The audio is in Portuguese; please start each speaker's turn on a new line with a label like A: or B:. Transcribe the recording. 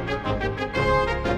A: Música